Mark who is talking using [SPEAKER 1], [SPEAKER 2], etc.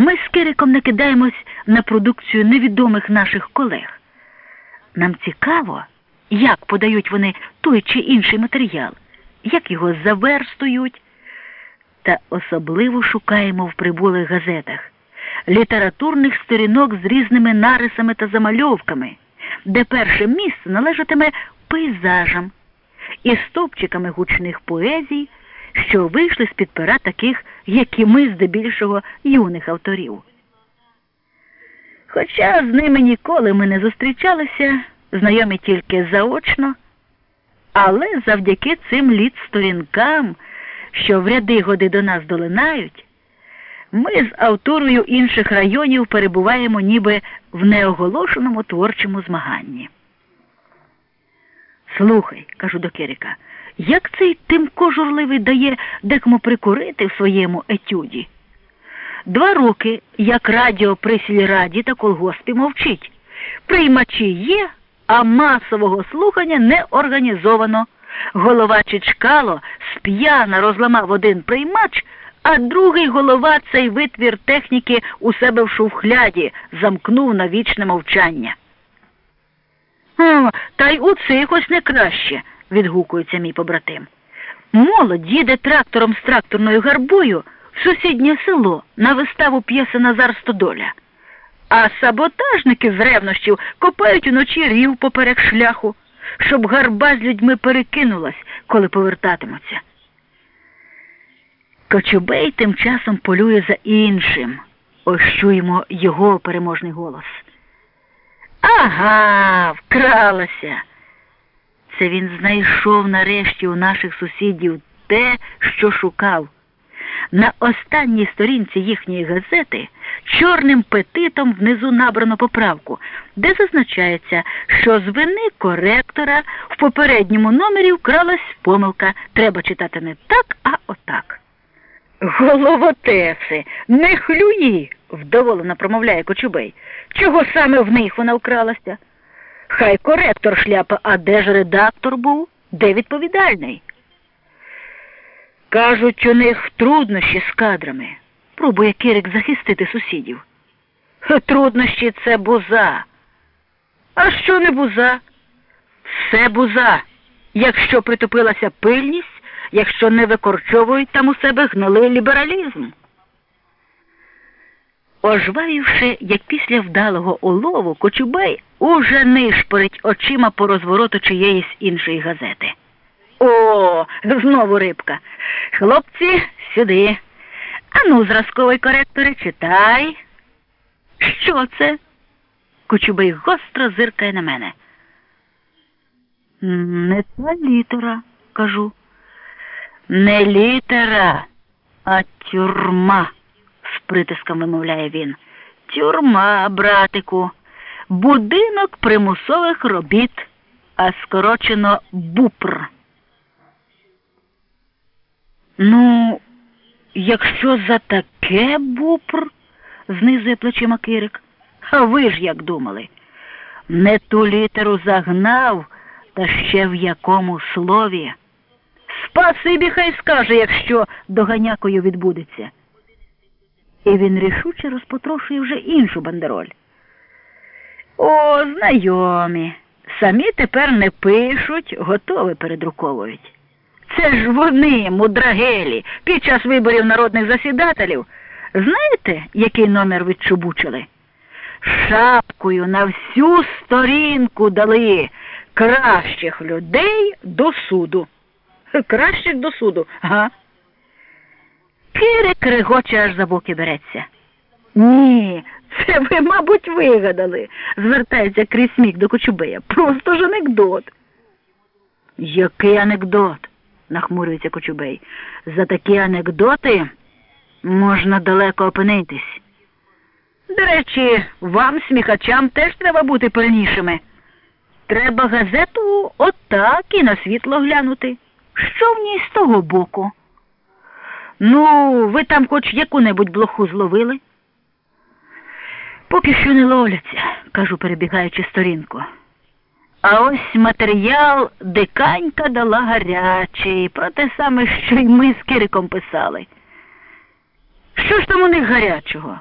[SPEAKER 1] Ми з Кириком накидаємось на продукцію невідомих наших колег. Нам цікаво, як подають вони той чи інший матеріал, як його заверстують, та особливо шукаємо в прибулих газетах літературних сторінок з різними нарисами та замальовками, де перше місце належатиме пейзажам і стовпчиками гучних поезій, що вийшли з під пера таких, як і ми, здебільшого, юних авторів. Хоча з ними ніколи ми не зустрічалися, знайомі тільки заочно, але завдяки цим літ сторінкам, що в ряди годи до нас долинають, ми з авторою інших районів перебуваємо ніби в неоголошеному творчому змаганні. Слухай, кажу до Кирика, як цей Тимко журливий дає декому прикурити в своєму етюді? Два роки, як радіо при сільраді та колгоспі мовчить. Приймачі є, а масового слухання не організовано. Голова Чичкало сп'яна розламав один приймач, а другий голова цей витвір техніки у себе в шувхляді замкнув на вічне мовчання. Та й у цих ось не краще, відгукується мій побратим. Молодь їде трактором з тракторною гарбою в сусіднє село на виставу п'єси Назар Стодоля. А саботажники з ревнощів копають уночі рів поперек шляху, щоб гарба з людьми перекинулась, коли повертатимуться. Кочубей тим часом полює за іншим. Ось чуємо його переможний голос. Ага, вкралася. Це він знайшов нарешті у наших сусідів те, що шукав. На останній сторінці їхньої газети чорним петитом внизу набрано поправку, де зазначається, що з вини коректора в попередньому номері вкралась помилка. Треба читати не так, а отак. Головотеси, не хлюї, вдоволено промовляє Кочубей. Чого саме в них вона вкралася? Хай коректор шляпа, а де ж редактор був? Де відповідальний? Кажуть, у них труднощі з кадрами. Пробує Кирик захистити сусідів. Труднощі це буза. А що не буза? Все буза. Якщо притупилася пильність, якщо не викорчовують там у себе гнилий лібералізм. Ожвавівши, як після вдалого улову, Кочубей уже нишпорить очима по розвороту чиєїсь іншої газети. О, знову рибка. Хлопці, сюди. Ану, зразковий коректоре, читай. Що це? Кочубей гостро зиркає на мене. Не та літера, кажу. Не літера, а тюрма, з притиском вимовляє він. Тюрма, братику, будинок примусових робіт, а скорочено БУПР. Ну, якщо за таке бупр, знизує плечима Кирик. А ви ж як думали? Не ту літеру загнав, та ще в якому слові. Спасибі хай скаже, якщо доганякою відбудеться. І він рішуче розпотрошує вже іншу бандероль. О, знайомі. Самі тепер не пишуть, готові передруковують. Це ж вони, мудрагелі, під час виборів народних засідателів. Знаєте, який номер відчубучили? Шапкою на всю сторінку дали кращих людей до суду. Кращих до суду, ага. Кирик регоче аж за боки береться. Ні, це ви, мабуть, вигадали, звертається крізь сміх до Кочубея. Просто ж анекдот. Який анекдот? нахмурюється Кочубей. За такі анекдоти можна далеко опинитись. До речі, вам, сміхачам, теж треба бути пильнішими. Треба газету отак і на світло глянути. Що в ній з того боку? Ну, ви там хоч яку-небудь блоху зловили? Поки що не ловляться, кажу, перебігаючи сторінку. А ось матеріал диканька дала гарячий, про те саме, що й ми з Кириком писали. Що ж там у них гарячого?